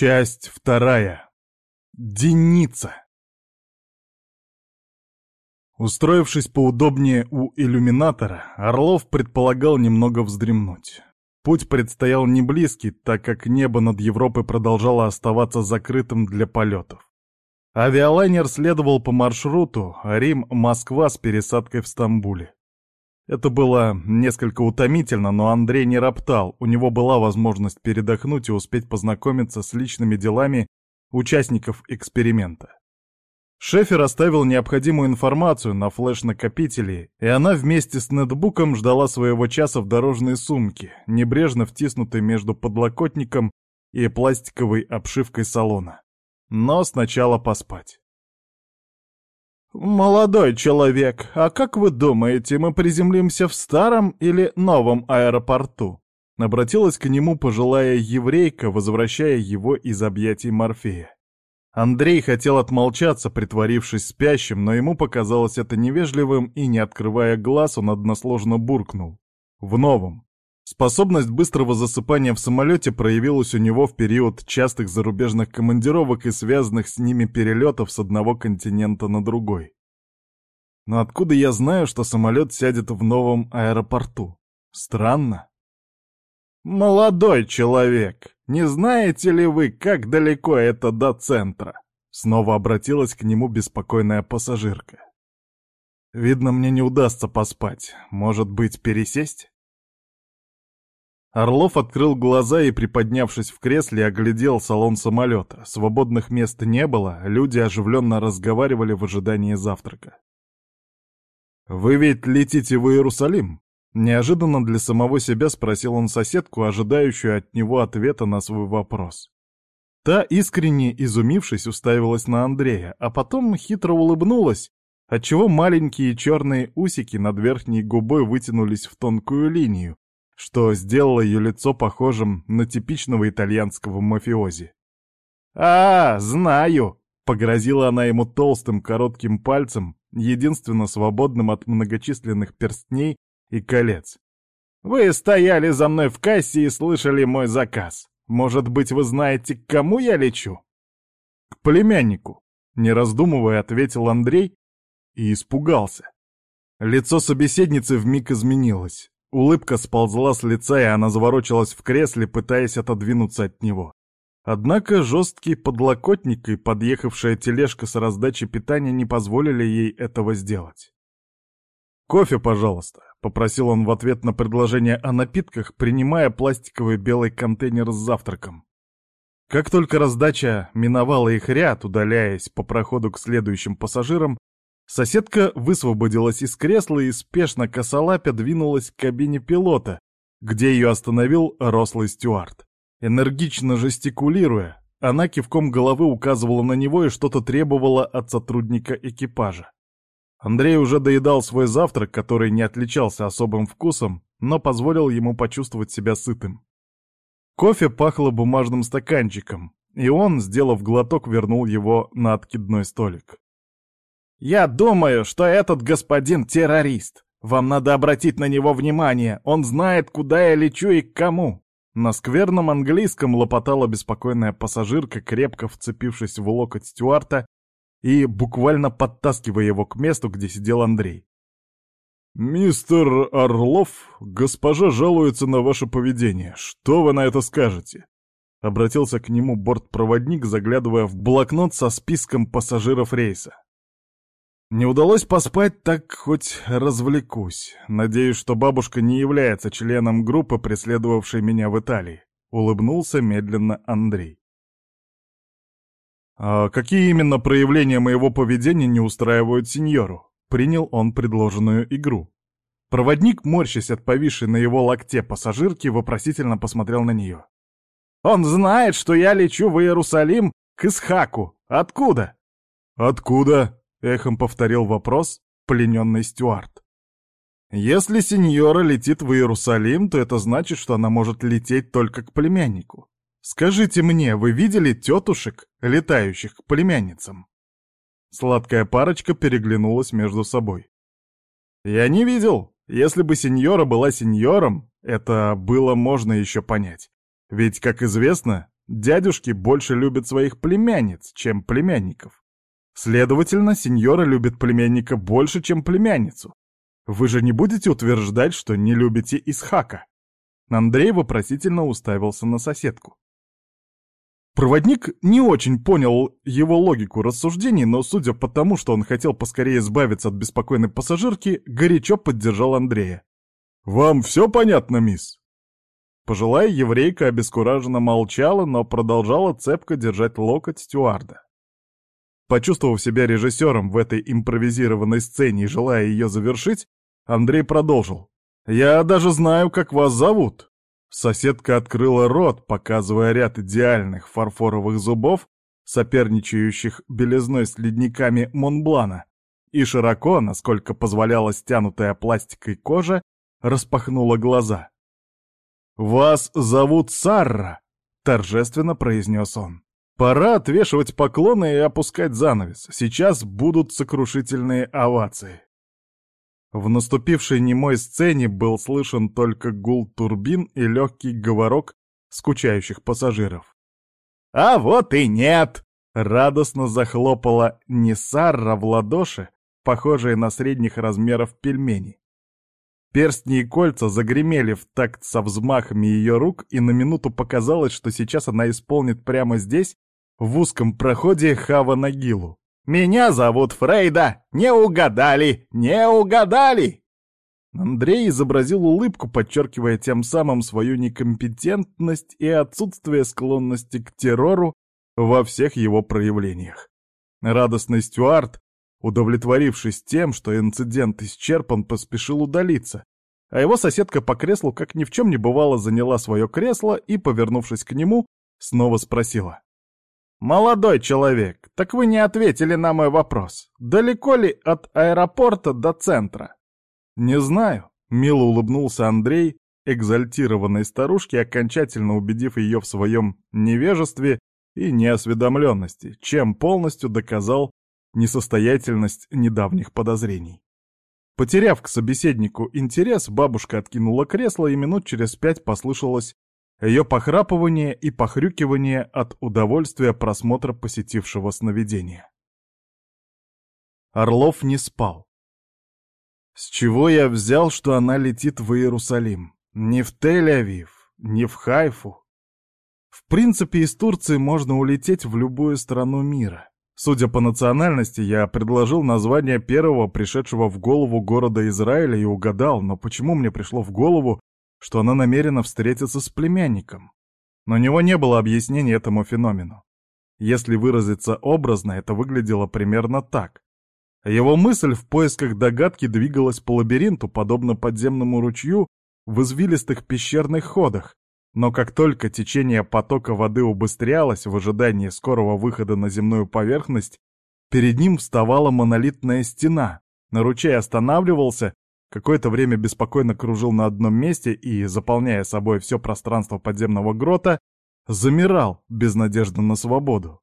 Часть вторая. Деница. Устроившись поудобнее у иллюминатора, Орлов предполагал немного вздремнуть. Путь предстоял не близкий, так как небо над Европой продолжало оставаться закрытым для полетов. Авиалайнер следовал по маршруту Рим-Москва с пересадкой в Стамбуле. Это было несколько утомительно, но Андрей не роптал, у него была возможность передохнуть и успеть познакомиться с личными делами участников эксперимента. Шефер оставил необходимую информацию на флеш-накопителе, и она вместе с нетбуком ждала своего часа в дорожной сумке, небрежно втиснутой между подлокотником и пластиковой обшивкой салона. Но сначала поспать. «Молодой человек, а как вы думаете, мы приземлимся в старом или новом аэропорту?» Обратилась к нему пожилая еврейка, возвращая его из объятий Морфея. Андрей хотел отмолчаться, притворившись спящим, но ему показалось это невежливым, и, не открывая глаз, он односложно буркнул. «В новом». Способность быстрого засыпания в самолете проявилась у него в период частых зарубежных командировок и связанных с ними перелетов с одного континента на другой. Но откуда я знаю, что самолет сядет в новом аэропорту? Странно. «Молодой человек, не знаете ли вы, как далеко это до центра?» Снова обратилась к нему беспокойная пассажирка. «Видно, мне не удастся поспать. Может быть, пересесть?» Орлов открыл глаза и, приподнявшись в кресле, оглядел салон самолета. Свободных мест не было, люди оживленно разговаривали в ожидании завтрака. «Вы ведь летите в Иерусалим?» Неожиданно для самого себя спросил он соседку, ожидающую от него ответа на свой вопрос. Та, искренне изумившись, уставилась на Андрея, а потом хитро улыбнулась, отчего маленькие черные усики над верхней губой вытянулись в тонкую линию, что сделало ее лицо похожим на типичного итальянского мафиози. «А, знаю!» — погрозила она ему толстым коротким пальцем, единственно свободным от многочисленных перстней и колец. «Вы стояли за мной в кассе и слышали мой заказ. Может быть, вы знаете, к кому я лечу?» «К племяннику», — не раздумывая, ответил Андрей и испугался. Лицо собеседницы вмиг изменилось. Улыбка сползла с лица, и она заворочилась в кресле, пытаясь отодвинуться от него. Однако жесткий подлокотник и подъехавшая тележка с раздачей питания не позволили ей этого сделать. «Кофе, пожалуйста», — попросил он в ответ на предложение о напитках, принимая пластиковый белый контейнер с завтраком. Как только раздача миновала их ряд, удаляясь по проходу к следующим пассажирам, Соседка высвободилась из кресла и спешно косолапя двинулась к кабине пилота, где ее остановил рослый стюард. Энергично жестикулируя, она кивком головы указывала на него и что-то требовала от сотрудника экипажа. Андрей уже доедал свой завтрак, который не отличался особым вкусом, но позволил ему почувствовать себя сытым. Кофе пахло бумажным стаканчиком, и он, сделав глоток, вернул его на откидной столик. «Я думаю, что этот господин террорист. Вам надо обратить на него внимание. Он знает, куда я лечу и к кому». На скверном английском лопотала беспокойная пассажирка, крепко вцепившись в локоть Стюарта и буквально подтаскивая его к месту, где сидел Андрей. «Мистер Орлов, госпожа жалуется на ваше поведение. Что вы на это скажете?» Обратился к нему бортпроводник, заглядывая в блокнот со списком пассажиров рейса. Не удалось поспать, так хоть развлекусь. Надеюсь, что бабушка не является членом группы, преследовавшей меня в Италии. Улыбнулся медленно Андрей. «А какие именно проявления моего поведения не устраивают сеньору?» Принял он предложенную игру. Проводник, морщась от повисшей на его локте пассажирки, вопросительно посмотрел на нее. «Он знает, что я лечу в Иерусалим к Исхаку. Откуда?» «Откуда?» — эхом повторил вопрос плененный Стюарт. «Если сеньора летит в Иерусалим, то это значит, что она может лететь только к племяннику. Скажите мне, вы видели тетушек, летающих к племянницам?» Сладкая парочка переглянулась между собой. «Я не видел. Если бы сеньора была сеньором, это было можно еще понять. Ведь, как известно, Дядюшки больше любят своих племянниц, чем племянников. Следовательно, сеньора любит племянника больше, чем племянницу. Вы же не будете утверждать, что не любите Исхака? Андрей вопросительно уставился на соседку. Проводник не очень понял его логику рассуждений, но, судя по тому, что он хотел поскорее избавиться от беспокойной пассажирки, горячо поддержал Андрея. «Вам все понятно, мисс?» Пожилая еврейка обескураженно молчала, но продолжала цепко держать локоть стюарда. Почувствовав себя режиссером в этой импровизированной сцене и желая ее завершить, Андрей продолжил. «Я даже знаю, как вас зовут. Соседка открыла рот, показывая ряд идеальных фарфоровых зубов, соперничающих белизной с ледниками Монблана, и широко, насколько позволяла стянутая пластикой кожа, распахнула глаза. «Вас зовут Сарра», — торжественно произнес он. «Пора отвешивать поклоны и опускать занавес. Сейчас будут сокрушительные овации». В наступившей немой сцене был слышен только гул турбин и легкий говорок скучающих пассажиров. «А вот и нет!» — радостно захлопала Несарра в ладоши, похожие на средних размеров пельмени. Перстни и кольца загремели в такт со взмахами ее рук, и на минуту показалось, что сейчас она исполнит прямо здесь, в узком проходе Хава Нагилу. Меня зовут Фрейда! Не угадали! Не угадали!» Андрей изобразил улыбку, подчеркивая тем самым свою некомпетентность и отсутствие склонности к террору во всех его проявлениях. Радостный Стюарт, удовлетворившись тем, что инцидент исчерпан, поспешил удалиться, а его соседка по креслу, как ни в чем не бывало, заняла свое кресло и, повернувшись к нему, снова спросила. «Молодой человек, так вы не ответили на мой вопрос. Далеко ли от аэропорта до центра?» «Не знаю», — мило улыбнулся Андрей, экзальтированной старушке, окончательно убедив ее в своем невежестве и неосведомленности, чем полностью доказал несостоятельность недавних подозрений. Потеряв к собеседнику интерес, бабушка откинула кресло, и минут через пять послышалось ее похрапывание и похрюкивание от удовольствия просмотра посетившего сновидения. Орлов не спал. С чего я взял, что она летит в Иерусалим? Не в Тель-Авив, не в Хайфу. В принципе, из Турции можно улететь в любую страну мира. Судя по национальности, я предложил название первого пришедшего в голову города Израиля и угадал, но почему мне пришло в голову, что она намерена встретиться с племянником. Но у него не было объяснения этому феномену. Если выразиться образно, это выглядело примерно так. Его мысль в поисках догадки двигалась по лабиринту, подобно подземному ручью, в извилистых пещерных ходах, но как только течение потока воды убыстрялось в ожидании скорого выхода на земную поверхность, перед ним вставала монолитная стена, на ручей останавливался Какое-то время беспокойно кружил на одном месте и, заполняя собой все пространство подземного грота, замирал без надежды на свободу.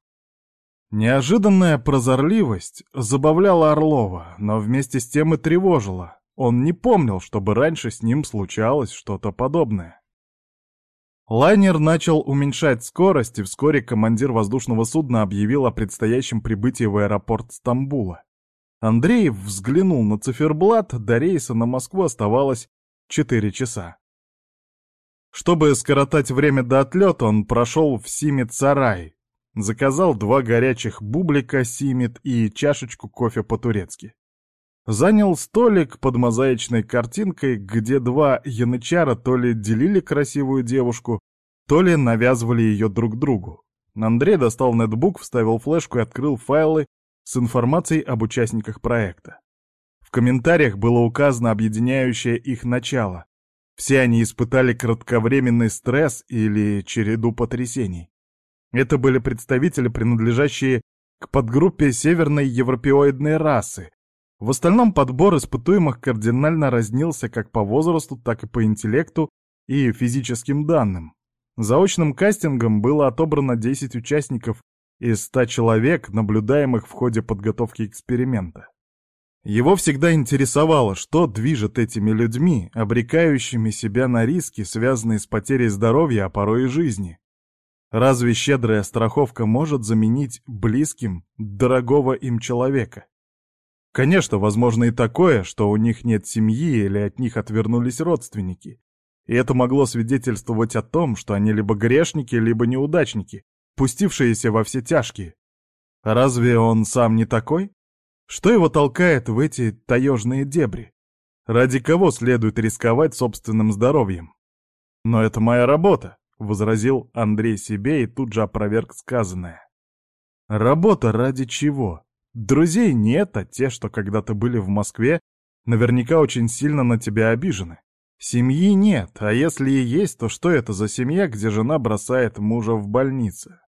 Неожиданная прозорливость забавляла Орлова, но вместе с тем и тревожила. Он не помнил, чтобы раньше с ним случалось что-то подобное. Лайнер начал уменьшать скорость, и вскоре командир воздушного судна объявил о предстоящем прибытии в аэропорт Стамбула. Андрей взглянул на циферблат, до рейса на Москву оставалось 4 часа. Чтобы скоротать время до отлета, он прошел в Симит-Сарай, заказал два горячих бублика Симит и чашечку кофе по-турецки. Занял столик под мозаичной картинкой, где два янычара то ли делили красивую девушку, то ли навязывали ее друг другу. Андрей достал нетбук, вставил флешку и открыл файлы с информацией об участниках проекта. В комментариях было указано объединяющее их начало. Все они испытали кратковременный стресс или череду потрясений. Это были представители, принадлежащие к подгруппе северной европеоидной расы. В остальном подбор испытуемых кардинально разнился как по возрасту, так и по интеллекту и физическим данным. Заочным кастингом было отобрано 10 участников из ста человек, наблюдаемых в ходе подготовки эксперимента. Его всегда интересовало, что движет этими людьми, обрекающими себя на риски, связанные с потерей здоровья, а порой и жизни. Разве щедрая страховка может заменить близким дорогого им человека? Конечно, возможно и такое, что у них нет семьи или от них отвернулись родственники. И это могло свидетельствовать о том, что они либо грешники, либо неудачники, пустившиеся во все тяжкие. Разве он сам не такой? Что его толкает в эти таежные дебри? Ради кого следует рисковать собственным здоровьем? Но это моя работа, — возразил Андрей себе и тут же опроверг сказанное. Работа ради чего? Друзей нет, а те, что когда-то были в Москве, наверняка очень сильно на тебя обижены. Семьи нет, а если и есть, то что это за семья, где жена бросает мужа в больнице?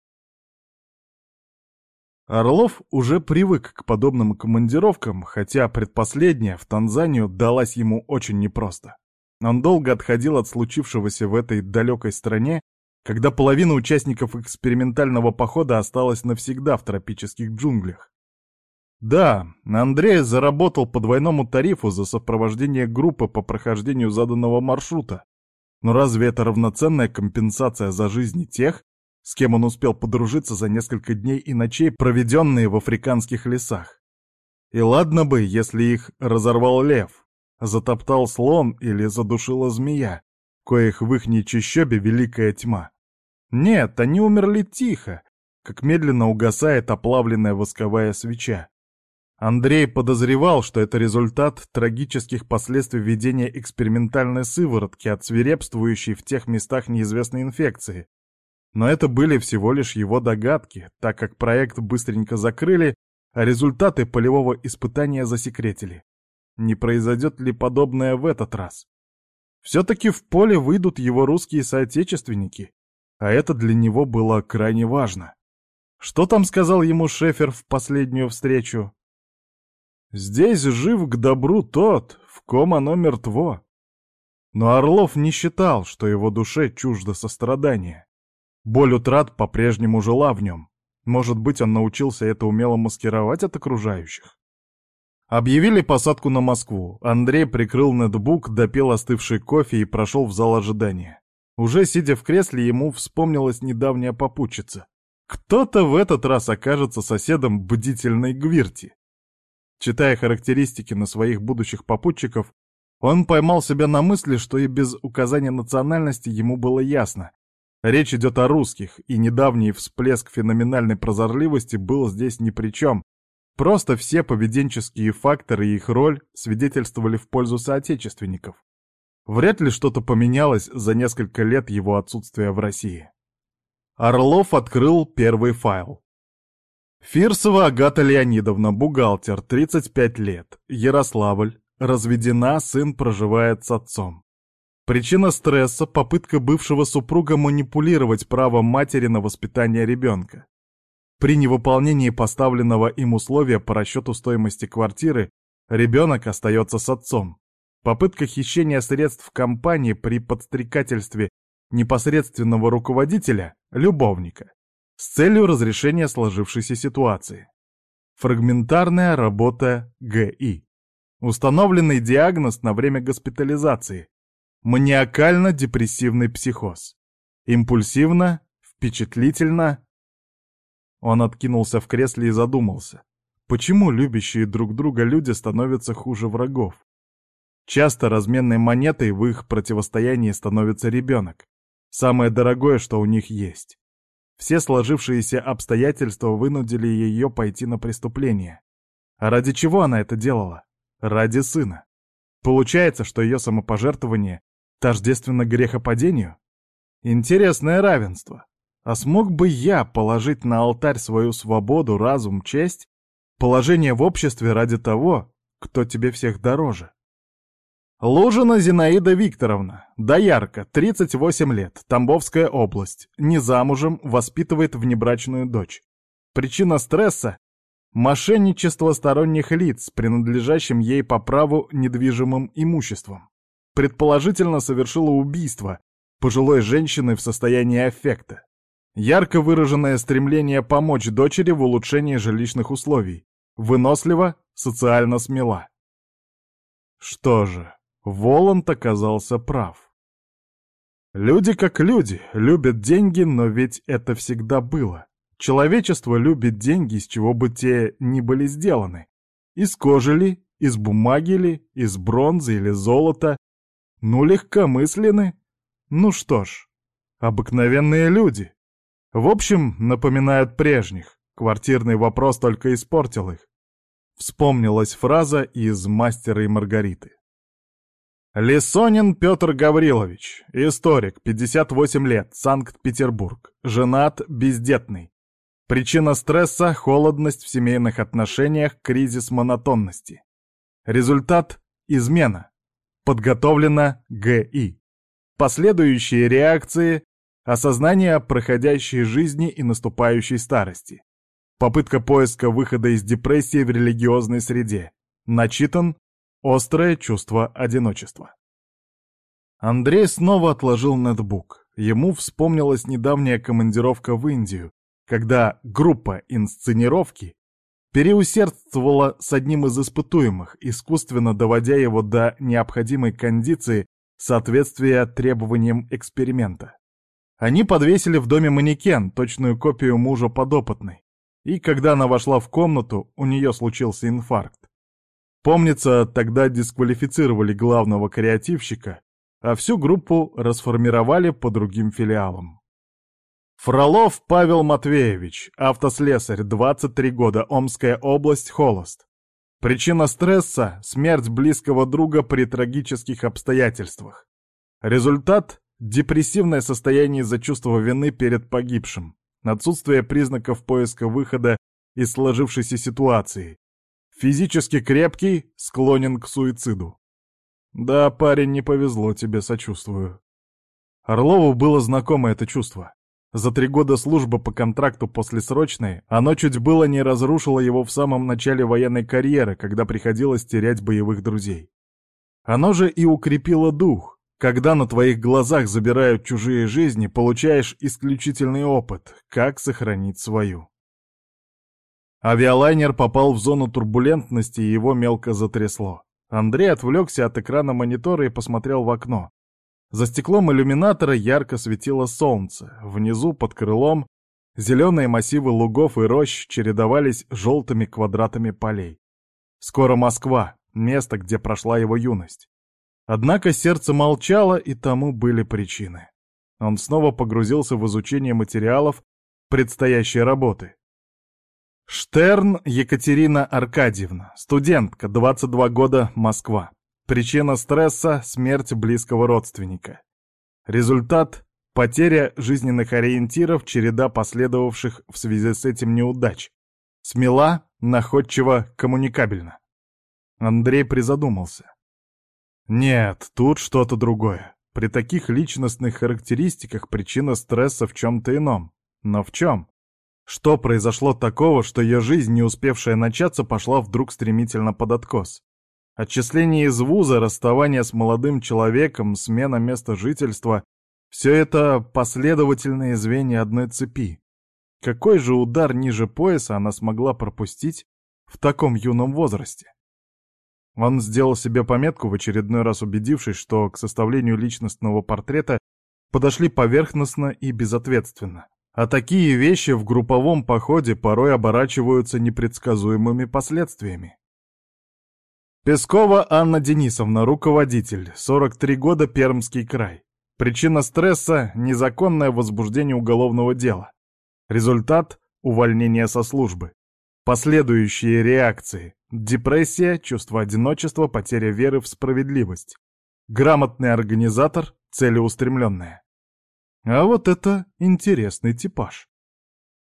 Орлов уже привык к подобным командировкам, хотя предпоследняя в Танзанию далась ему очень непросто. Он долго отходил от случившегося в этой далекой стране, когда половина участников экспериментального похода осталась навсегда в тропических джунглях. Да, Андрей заработал по двойному тарифу за сопровождение группы по прохождению заданного маршрута. Но разве это равноценная компенсация за жизни тех, с кем он успел подружиться за несколько дней и ночей, проведенные в африканских лесах? И ладно бы, если их разорвал лев, затоптал слон или задушила змея, коих в ихней чащобе великая тьма. Нет, они умерли тихо, как медленно угасает оплавленная восковая свеча. Андрей подозревал, что это результат трагических последствий введения экспериментальной сыворотки от свирепствующей в тех местах неизвестной инфекции. Но это были всего лишь его догадки, так как проект быстренько закрыли, а результаты полевого испытания засекретили. Не произойдет ли подобное в этот раз? Все-таки в поле выйдут его русские соотечественники, а это для него было крайне важно. Что там сказал ему Шефер в последнюю встречу? Здесь жив к добру тот, в ком оно мертво. Но Орлов не считал, что его душе чуждо сострадание. Боль утрат по-прежнему жила в нем. Может быть, он научился это умело маскировать от окружающих? Объявили посадку на Москву. Андрей прикрыл нетбук, допил остывший кофе и прошел в зал ожидания. Уже сидя в кресле, ему вспомнилась недавняя попутчица. Кто-то в этот раз окажется соседом бдительной Гвирти. Читая характеристики на своих будущих попутчиков, он поймал себя на мысли, что и без указания национальности ему было ясно. Речь идет о русских, и недавний всплеск феноменальной прозорливости был здесь ни при чем. Просто все поведенческие факторы и их роль свидетельствовали в пользу соотечественников. Вряд ли что-то поменялось за несколько лет его отсутствия в России. Орлов открыл первый файл. Фирсова Агата Леонидовна, бухгалтер, 35 лет, Ярославль, разведена, сын проживает с отцом. Причина стресса – попытка бывшего супруга манипулировать правом матери на воспитание ребенка. При невыполнении поставленного им условия по расчету стоимости квартиры ребенок остается с отцом. Попытка хищения средств компании при подстрекательстве непосредственного руководителя – любовника с целью разрешения сложившейся ситуации. Фрагментарная работа ГИ. Установленный диагноз на время госпитализации. Маниакально-депрессивный психоз. Импульсивно, впечатлительно. Он откинулся в кресле и задумался. Почему любящие друг друга люди становятся хуже врагов? Часто разменной монетой в их противостоянии становится ребенок. Самое дорогое, что у них есть. Все сложившиеся обстоятельства вынудили ее пойти на преступление. А ради чего она это делала? Ради сына. Получается, что ее самопожертвование тождественно грехопадению? Интересное равенство. А смог бы я положить на алтарь свою свободу, разум, честь, положение в обществе ради того, кто тебе всех дороже? Лужина Зинаида Викторовна, доярка, 38 лет, Тамбовская область, не замужем, воспитывает внебрачную дочь. Причина стресса – мошенничество сторонних лиц, принадлежащим ей по праву недвижимым имуществом. Предположительно совершила убийство пожилой женщины в состоянии аффекта. Ярко выраженное стремление помочь дочери в улучшении жилищных условий. Вынослива, социально смела. Что же, Воланд оказался прав. Люди как люди, любят деньги, но ведь это всегда было. Человечество любит деньги, из чего бы те ни были сделаны. Из кожи ли, из бумаги ли, из бронзы или золота. Ну, легкомысленны. Ну что ж, обыкновенные люди. В общем, напоминают прежних. Квартирный вопрос только испортил их. Вспомнилась фраза из «Мастера и Маргариты». Лисонин Петр Гаврилович, историк, 58 лет, Санкт-Петербург, женат, бездетный. Причина стресса – холодность в семейных отношениях, кризис монотонности. Результат – измена. Подготовлено ГИ. Последующие реакции – осознание проходящей жизни и наступающей старости. Попытка поиска выхода из депрессии в религиозной среде. Начитан острое чувство одиночества. Андрей снова отложил нетбук. Ему вспомнилась недавняя командировка в Индию, когда группа инсценировки переусердствовала с одним из испытуемых, искусственно доводя его до необходимой кондиции соответствия требованиям эксперимента. Они подвесили в доме манекен, точную копию мужа подопытной, и когда она вошла в комнату, у нее случился инфаркт. Помнится, тогда дисквалифицировали главного креативщика, а всю группу расформировали по другим филиалам. Фролов Павел Матвеевич, автослесарь, 23 года, Омская область, холост. Причина стресса – смерть близкого друга при трагических обстоятельствах. Результат – депрессивное состояние из-за чувства вины перед погибшим. Отсутствие признаков поиска выхода из сложившейся ситуации. Физически крепкий, склонен к суициду. Да, парень, не повезло тебе, сочувствую. Орлову было знакомо это чувство. За три года службы по контракту после срочной оно чуть было не разрушило его в самом начале военной карьеры, когда приходилось терять боевых друзей. Оно же и укрепило дух, когда на твоих глазах забирают чужие жизни, получаешь исключительный опыт, как сохранить свою. Авиалайнер попал в зону турбулентности, и его мелко затрясло. Андрей отвлекся от экрана монитора и посмотрел в окно. За стеклом иллюминатора ярко светило солнце. Внизу, под крылом, зеленые массивы лугов и рощ чередовались желтыми квадратами полей. Скоро Москва, место, где прошла его юность. Однако сердце молчало, и тому были причины. Он снова погрузился в изучение материалов предстоящей работы. Штерн Екатерина Аркадьевна, студентка, 22 года, Москва. Причина стресса – смерть близкого родственника. Результат – потеря жизненных ориентиров, череда последовавших в связи с этим неудач. Смела, находчиво, коммуникабельна. Андрей призадумался. Нет, тут что-то другое. При таких личностных характеристиках причина стресса в чем-то ином. Но в чем? Что произошло такого, что ее жизнь, не успевшая начаться, пошла вдруг стремительно под откос? Отчисление из вуза, расставание с молодым человеком, смена места жительства — все это последовательные звенья одной цепи. Какой же удар ниже пояса она смогла пропустить в таком юном возрасте? Он сделал себе пометку, в очередной раз убедившись, что к составлению личностного портрета подошли поверхностно и безответственно. А такие вещи в групповом походе порой оборачиваются непредсказуемыми последствиями. Пескова Анна Денисовна, руководитель, 43 года, Пермский край. Причина стресса – незаконное возбуждение уголовного дела. Результат – увольнение со службы. Последующие реакции – депрессия, чувство одиночества, потеря веры в справедливость. Грамотный организатор, целеустремленная. А вот это интересный типаж.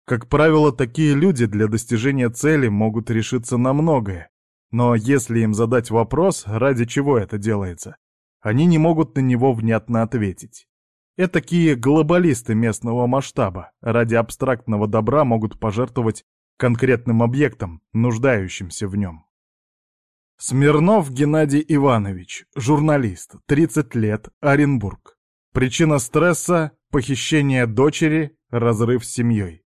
Как правило, такие люди для достижения цели могут решиться на многое. Но если им задать вопрос, ради чего это делается, они не могут на него внятно ответить. Этакие глобалисты местного масштаба ради абстрактного добра могут пожертвовать конкретным объектом, нуждающимся в нем. Смирнов Геннадий Иванович, журналист, 30 лет, Оренбург. Причина стресса – похищение дочери, разрыв с семьей.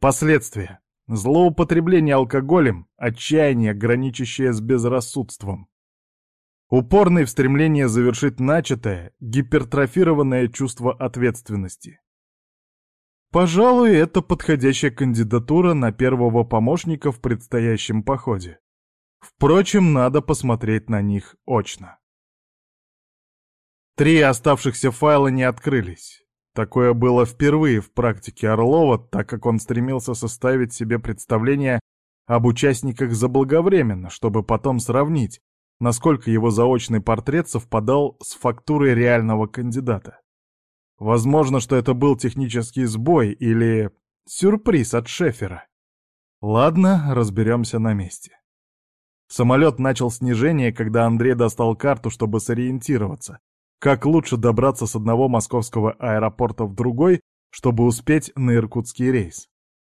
Последствия – злоупотребление алкоголем, отчаяние, граничащее с безрассудством. Упорный в стремлении завершить начатое, гипертрофированное чувство ответственности. Пожалуй, это подходящая кандидатура на первого помощника в предстоящем походе. Впрочем, надо посмотреть на них очно. Три оставшихся файла не открылись. Такое было впервые в практике Орлова, так как он стремился составить себе представление об участниках заблаговременно, чтобы потом сравнить, насколько его заочный портрет совпадал с фактурой реального кандидата. Возможно, что это был технический сбой или сюрприз от Шефера. Ладно, разберемся на месте. Самолет начал снижение, когда Андрей достал карту, чтобы сориентироваться, как лучше добраться с одного московского аэропорта в другой, чтобы успеть на иркутский рейс.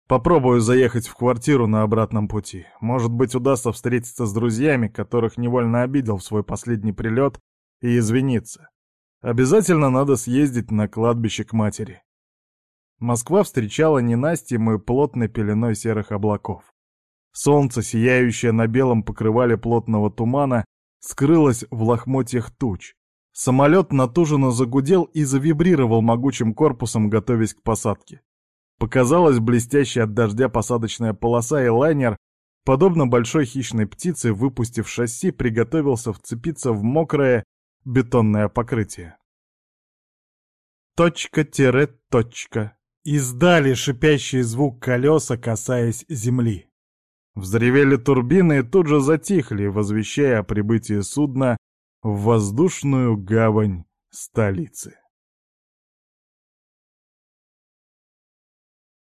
Попробую заехать в квартиру на обратном пути. Может быть, удастся встретиться с друзьями, которых невольно обидел в свой последний прилет, и извиниться. Обязательно надо съездить на кладбище к матери. Москва встречала ненастьем и плотной пеленой серых облаков. Солнце, сияющее на белом покрывале плотного тумана, скрылось в лохмотьях туч. Самолет натуженно загудел и завибрировал могучим корпусом, готовясь к посадке. Показалась блестящая от дождя посадочная полоса, и лайнер, подобно большой хищной птице, выпустив шасси, приготовился вцепиться в мокрое бетонное покрытие. Точка-точка. Издали шипящий звук колеса, касаясь земли. Взревели турбины и тут же затихли, возвещая о прибытии судна в воздушную гавань столицы.